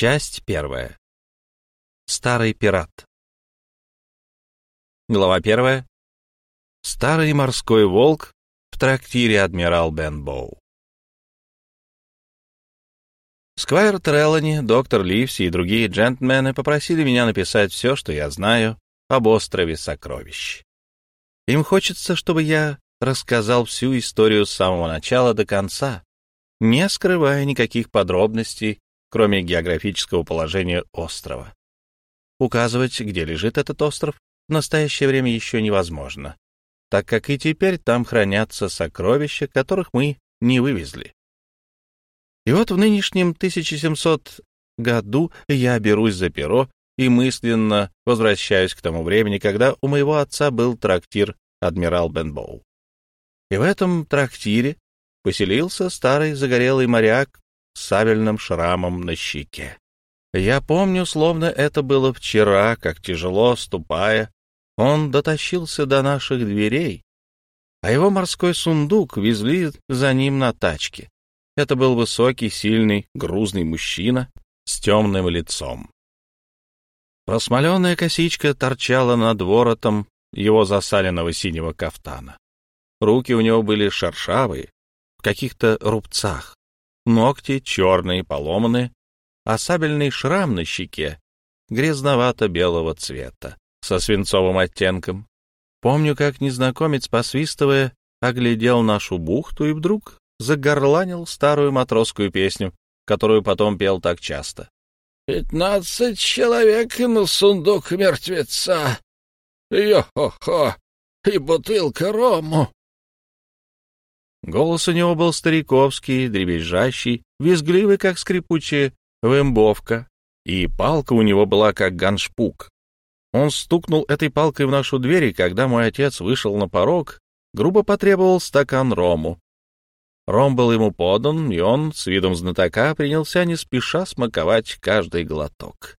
Часть первая. Старый пират. Глава первая. Старый морской волк в трактире адмирал Бенбоу. Сквайр Треллани, доктор Ливси и другие джентльмены попросили меня написать все, что я знаю об острове Сокровищ. Им хочется, чтобы я рассказал всю историю с самого начала до конца, не скрывая никаких подробностей, кроме географического положения острова. Указывать, где лежит этот остров, в настоящее время еще невозможно, так как и теперь там хранятся сокровища, которых мы не вывезли. И вот в нынешнем 1700 году я берусь за перо и мысленно возвращаюсь к тому времени, когда у моего отца был трактир «Адмирал Бенбоу». И в этом трактире поселился старый загорелый моряк сабельным шрамом на щеке. Я помню, словно это было вчера, как тяжело ступая, он дотащился до наших дверей, а его морской сундук везли за ним на тачке. Это был высокий, сильный, грузный мужчина с темным лицом. Просмоленная косичка торчала над воротом его засаленного синего кафтана. Руки у него были шершавые, в каких-то рубцах, ногти черные, поломанные, а сабельный шрам на щеке грязновато-белого цвета, со свинцовым оттенком. Помню, как незнакомец, посвистывая, оглядел нашу бухту и вдруг загорланил старую матросскую песню, которую потом пел так часто. «Пятнадцать человек на сундук мертвеца! Йо-хо-хо! И бутылка рому!» Голос у него был стариковский, дребезжащий, визгливый, как скрипучая вымбовка, и палка у него была, как ганшпук. Он стукнул этой палкой в нашу дверь, и когда мой отец вышел на порог, грубо потребовал стакан рому. Ром был ему подан, и он, с видом знатока, принялся не спеша смаковать каждый глоток.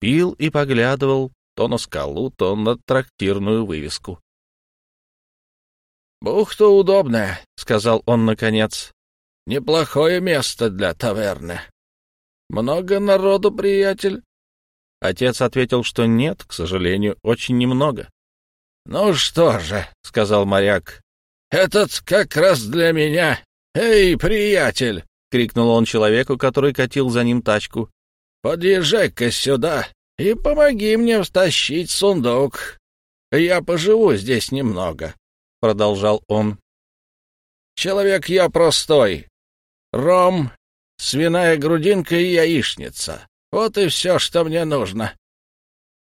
Пил и поглядывал то на скалу, то на трактирную вывеску. «Бухта удобная», — сказал он наконец. «Неплохое место для таверны. Много народу, приятель?» Отец ответил, что нет, к сожалению, очень немного. «Ну что же», — сказал моряк, — «этот как раз для меня. Эй, приятель!» — крикнул он человеку, который катил за ним тачку. «Подъезжай-ка сюда и помоги мне втащить сундук. Я поживу здесь немного. — продолжал он. «Человек я простой. Ром, свиная грудинка и яичница. Вот и все, что мне нужно.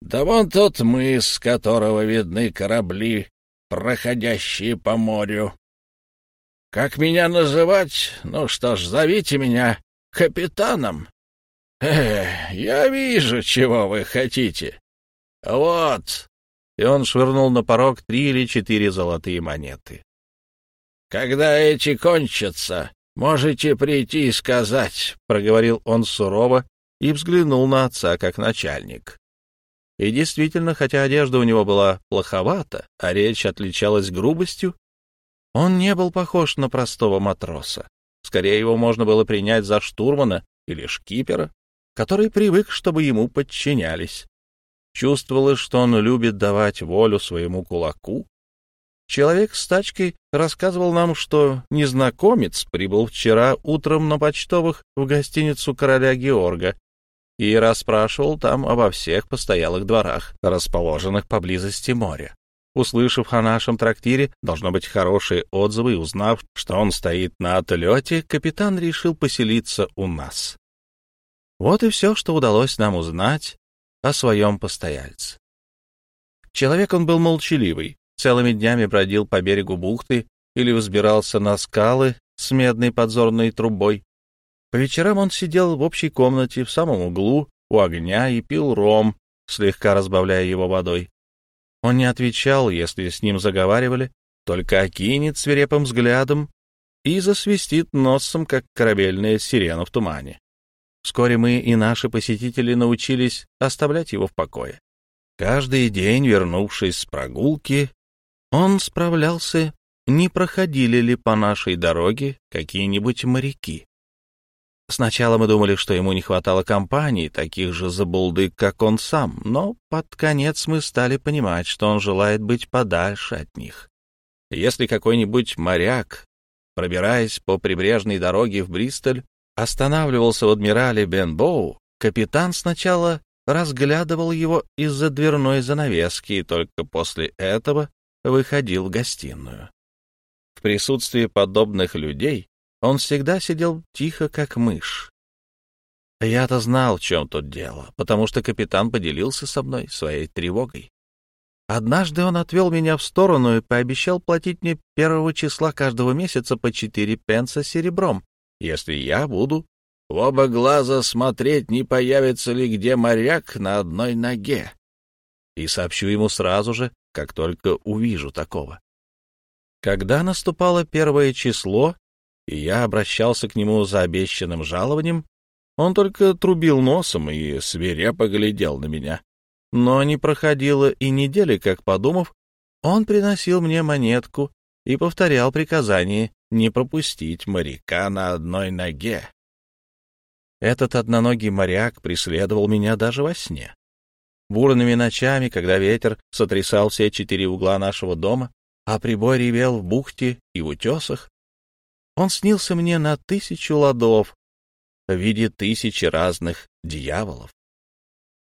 Да вон тот мыс, с которого видны корабли, проходящие по морю. Как меня называть? Ну что ж, зовите меня капитаном. Эх, я вижу, чего вы хотите. Вот, и он швырнул на порог три или четыре золотые монеты. «Когда эти кончатся, можете прийти и сказать», — проговорил он сурово и взглянул на отца как начальник. И действительно, хотя одежда у него была плоховата, а речь отличалась грубостью, он не был похож на простого матроса. Скорее его можно было принять за штурмана или шкипера, который привык, чтобы ему подчинялись. Чувствовалось, что он любит давать волю своему кулаку. Человек с тачкой рассказывал нам, что незнакомец прибыл вчера утром на почтовых в гостиницу короля Георга и расспрашивал там обо всех постоялых дворах, расположенных поблизости моря. Услышав о нашем трактире, должно быть хорошие отзывы, и узнав, что он стоит на отлете, капитан решил поселиться у нас. Вот и все, что удалось нам узнать о своем постояльце. Человек он был молчаливый, целыми днями бродил по берегу бухты или взбирался на скалы с медной подзорной трубой. По вечерам он сидел в общей комнате в самом углу у огня и пил ром, слегка разбавляя его водой. Он не отвечал, если с ним заговаривали, только окинет свирепым взглядом и засвистит носом, как корабельная сирена в тумане. Вскоре мы и наши посетители научились оставлять его в покое. Каждый день, вернувшись с прогулки, он справлялся, не проходили ли по нашей дороге какие-нибудь моряки. Сначала мы думали, что ему не хватало компаний, таких же забулдык, как он сам, но под конец мы стали понимать, что он желает быть подальше от них. Если какой-нибудь моряк, пробираясь по прибрежной дороге в Бристоль, останавливался в адмирале Бенбоу, капитан сначала разглядывал его из-за дверной занавески и только после этого выходил в гостиную. В присутствии подобных людей он всегда сидел тихо, как мышь. Я-то знал, в чем тут дело, потому что капитан поделился со мной своей тревогой. Однажды он отвел меня в сторону и пообещал платить мне первого числа каждого месяца по четыре пенса серебром, если я буду в оба глаза смотреть, не появится ли где моряк на одной ноге. И сообщу ему сразу же, как только увижу такого. Когда наступало первое число, и я обращался к нему за обещанным жалованием, он только трубил носом и свирепо глядел на меня. Но не проходило и недели, как подумав, он приносил мне монетку и повторял приказание не пропустить моряка на одной ноге. Этот одноногий моряк преследовал меня даже во сне. Бурными ночами, когда ветер сотрясал все четыре угла нашего дома, а прибой ревел в бухте и в утесах, он снился мне на тысячу ладов в виде тысячи разных дьяволов.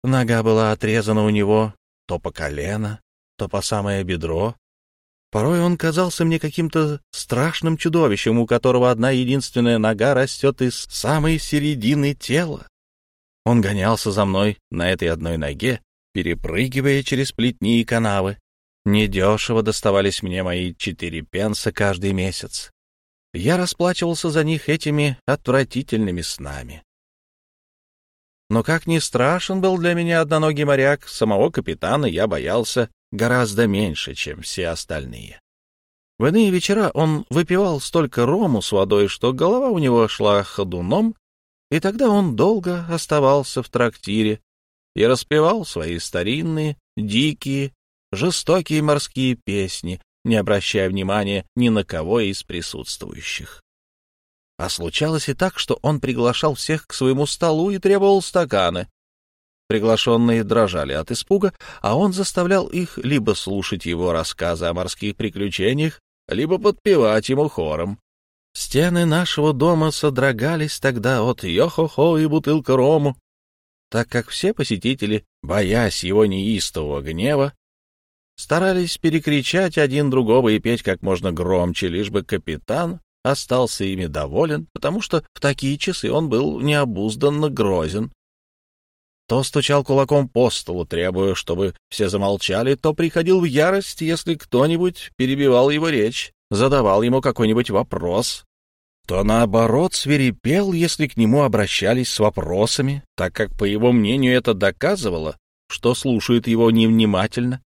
Нога была отрезана у него то по колено, то по самое бедро. Порой он казался мне каким-то страшным чудовищем, у которого одна единственная нога растет из самой середины тела. Он гонялся за мной на этой одной ноге, перепрыгивая через плетни и канавы. Недешево доставались мне мои четыре пенса каждый месяц. Я расплачивался за них этими отвратительными снами. Но как ни страшен был для меня одноногий моряк, самого капитана я боялся гораздо меньше, чем все остальные. В иные вечера он выпивал столько рому с водой, что голова у него шла ходуном, и тогда он долго оставался в трактире и распевал свои старинные, дикие, жестокие морские песни, не обращая внимания ни на кого из присутствующих. А случалось и так, что он приглашал всех к своему столу и требовал стаканы. Приглашенные дрожали от испуга, а он заставлял их либо слушать его рассказы о морских приключениях, либо подпевать ему хором. Стены нашего дома содрогались тогда от йо-хо-хо и бутылка рому, так как все посетители, боясь его неистового гнева, старались перекричать один другого и петь как можно громче, лишь бы капитан остался ими доволен, потому что в такие часы он был необузданно грозен. То стучал кулаком по столу, требуя, чтобы все замолчали, то приходил в ярость, если кто-нибудь перебивал его речь, задавал ему какой-нибудь вопрос, то, наоборот, свирепел, если к нему обращались с вопросами, так как, по его мнению, это доказывало, что слушают его невнимательно.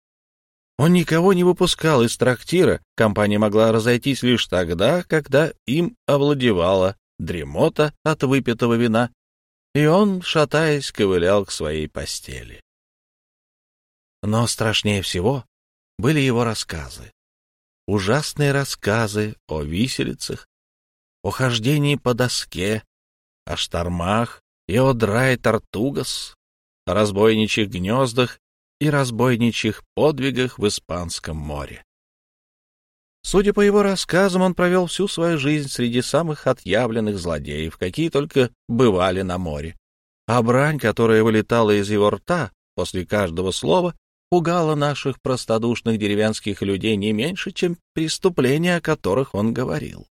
Он никого не выпускал из трактира, компания могла разойтись лишь тогда, когда им овладевала дремота от выпитого вина, и он, шатаясь, ковылял к своей постели. Но страшнее всего были его рассказы. Ужасные рассказы о виселицах, о хождении по доске, о штормах и о драй Тартугас, о разбойничьих гнездах и разбойничьих подвигах в Испанском море. Судя по его рассказам, он провел всю свою жизнь среди самых отъявленных злодеев, какие только бывали на море. А брань, которая вылетала из его рта после каждого слова, пугала наших простодушных деревенских людей не меньше, чем преступления, о которых он говорил.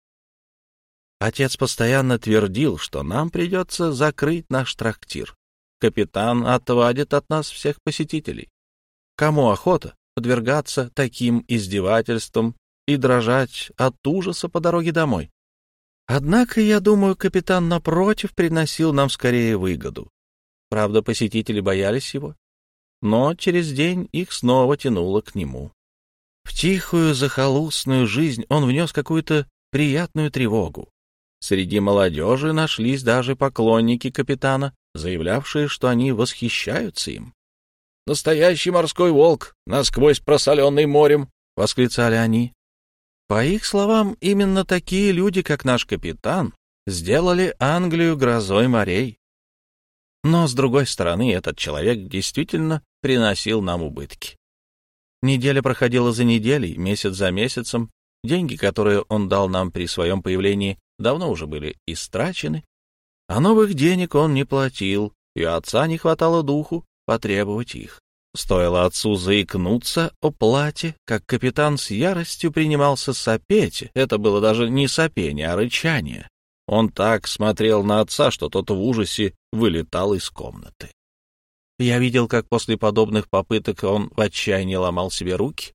Отец постоянно твердил, что нам придется закрыть наш трактир. Капитан отвадит от нас всех посетителей. Кому охота подвергаться таким издевательствам и дрожать от ужаса по дороге домой? Однако, я думаю, капитан напротив приносил нам скорее выгоду. Правда, посетители боялись его, но через день их снова тянуло к нему. В тихую захолустную жизнь он внес какую-то приятную тревогу. Среди молодежи нашлись даже поклонники капитана, заявлявшие, что они восхищаются им. Настоящий морской волк, насквозь просоленный морем!» — восклицали они. По их словам, именно такие люди, как наш капитан, сделали Англию грозой морей. Но, с другой стороны, этот человек действительно приносил нам убытки. Неделя проходила за неделей, месяц за месяцем. Деньги, которые он дал нам при своем появлении, давно уже были истрачены, а новых денег он не платил, и отца не хватало духу потребовать их. Стоило отцу заикнуться о плате, как капитан с яростью принимался сопеть. Это было даже не сопение, а рычание. Он так смотрел на отца, что тот в ужасе вылетал из комнаты. Я видел, как после подобных попыток он в отчаянии ломал себе руки.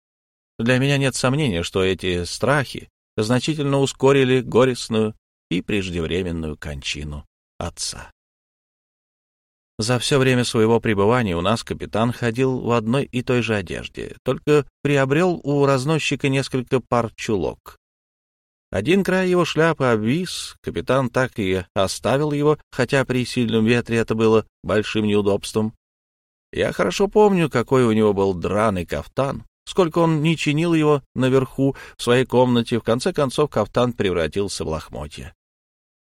Для меня нет сомнения, что эти страхи значительно ускорили горестную и преждевременную кончину отца. За все время своего пребывания у нас капитан ходил в одной и той же одежде, только приобрел у разносчика несколько пар чулок. Один край его шляпы обвис, капитан так и оставил его, хотя при сильном ветре это было большим неудобством. Я хорошо помню, какой у него был драный кафтан, сколько он не чинил его наверху в своей комнате, в конце концов кафтан превратился в лохмотья.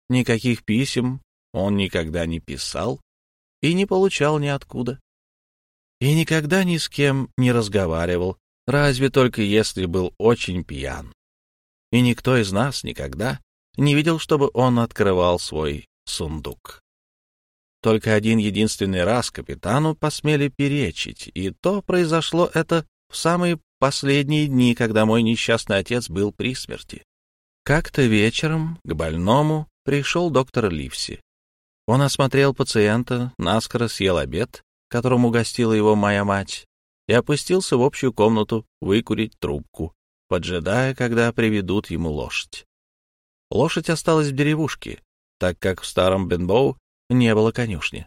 Никаких писем он никогда не писал, и не получал ниоткуда. И никогда ни с кем не разговаривал, разве только если был очень пьян. И никто из нас никогда не видел, чтобы он открывал свой сундук. Только один единственный раз капитану посмели перечить, и то произошло это в самые последние дни, когда мой несчастный отец был при смерти. Как-то вечером к больному пришел доктор Ливси. Он осмотрел пациента, наскоро съел обед, которым угостила его моя мать, и опустился в общую комнату выкурить трубку, поджидая, когда приведут ему лошадь. Лошадь осталась в деревушке, так как в старом Бенбоу не было конюшни.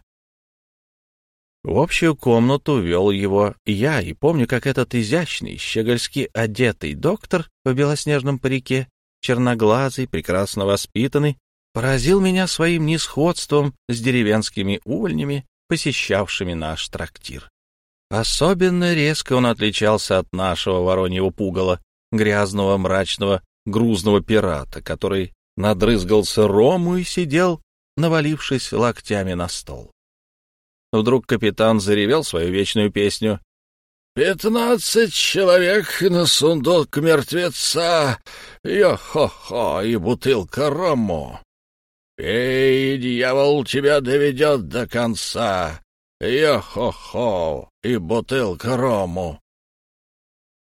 В общую комнату вел его я, и помню, как этот изящный, щегольски одетый доктор в белоснежном парике, черноглазый, прекрасно воспитанный, поразил меня своим несходством с деревенскими увольнями, посещавшими наш трактир. Особенно резко он отличался от нашего вороньего пугала, грязного, мрачного, грузного пирата, который надрызгался рому и сидел, навалившись локтями на стол. Вдруг капитан заревел свою вечную песню. «Пятнадцать человек на сундук мертвеца! Йо-хо-хо! И бутылка рому! «Пей, дьявол тебя доведет до конца! Йо-хо-хо! И бутылка рому!»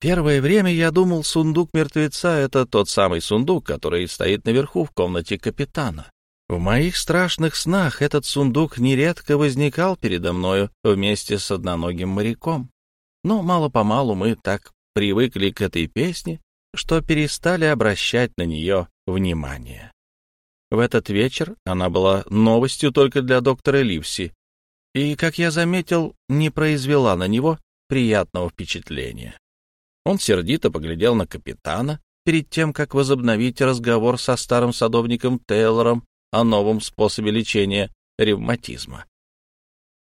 Первое время я думал, сундук мертвеца — это тот самый сундук, который стоит наверху в комнате капитана. В моих страшных снах этот сундук нередко возникал передо мною вместе с одноногим моряком. Но мало-помалу мы так привыкли к этой песне, что перестали обращать на нее внимание. В этот вечер она была новостью только для доктора Ливси и, как я заметил, не произвела на него приятного впечатления. Он сердито поглядел на капитана перед тем, как возобновить разговор со старым садовником Тейлором о новом способе лечения ревматизма.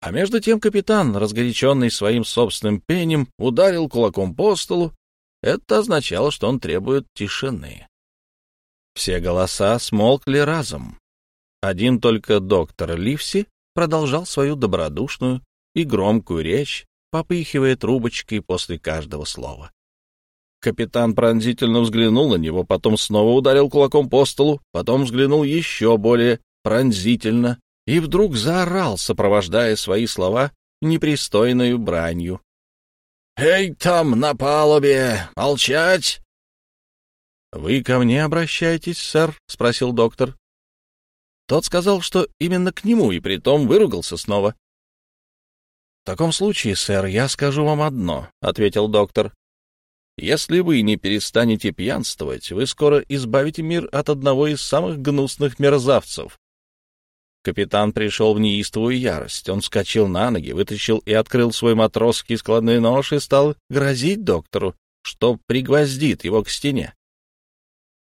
А между тем капитан, разгоряченный своим собственным пением, ударил кулаком по столу. Это означало, что он требует тишины. Все голоса смолкли разом. Один только доктор Ливси продолжал свою добродушную и громкую речь, попыхивая трубочкой после каждого слова. Капитан пронзительно взглянул на него, потом снова ударил кулаком по столу, потом взглянул еще более пронзительно и вдруг заорал, сопровождая свои слова непристойную бранью. «Эй, там, на палубе! Молчать! «Вы ко мне обращаетесь, сэр?» — спросил доктор. Тот сказал, что именно к нему, и притом выругался снова. «В таком случае, сэр, я скажу вам одно», — ответил доктор. «Если вы не перестанете пьянствовать, вы скоро избавите мир от одного из самых гнусных мерзавцев». Капитан пришел в неистовую ярость. Он вскочил на ноги, вытащил и открыл свой матросский складной нож и стал грозить доктору, что пригвоздит его к стене.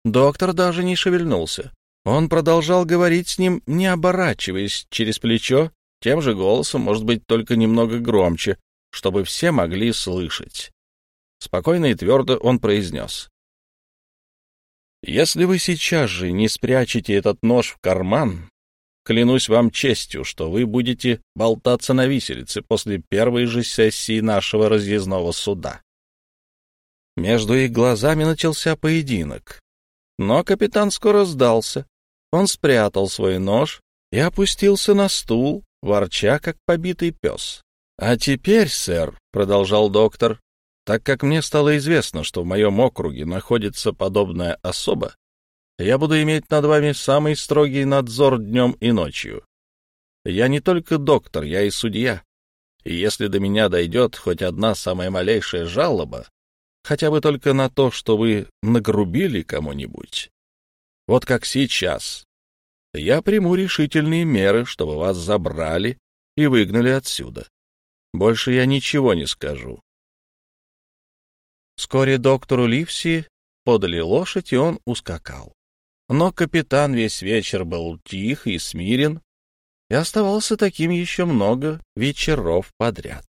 Доктор даже не шевельнулся. Он продолжал говорить с ним, не оборачиваясь через плечо, тем же голосом, может быть, только немного громче, чтобы все могли слышать. Спокойно и твердо он произнес. Если вы сейчас же не спрячете этот нож в карман, клянусь вам честью, что вы будете болтаться на виселице после первой же сессии нашего разъездного суда. Между их глазами начался поединок. Но капитан скоро сдался. Он спрятал свой нож и опустился на стул, ворча, как побитый пес. «А теперь, сэр», — продолжал доктор, — «так как мне стало известно, что в моем округе находится подобная особа, я буду иметь над вами самый строгий надзор днем и ночью. Я не только доктор, я и судья. И если до меня дойдет хоть одна самая малейшая жалоба, хотя бы только на то, что вы нагрубили кому-нибудь, вот как сейчас, я приму решительные меры, чтобы вас забрали и выгнали отсюда. Больше я ничего не скажу. Вскоре доктору Ливси подали лошадь, и он ускакал. Но капитан весь вечер был тих и смирен, и оставался таким еще много вечеров подряд.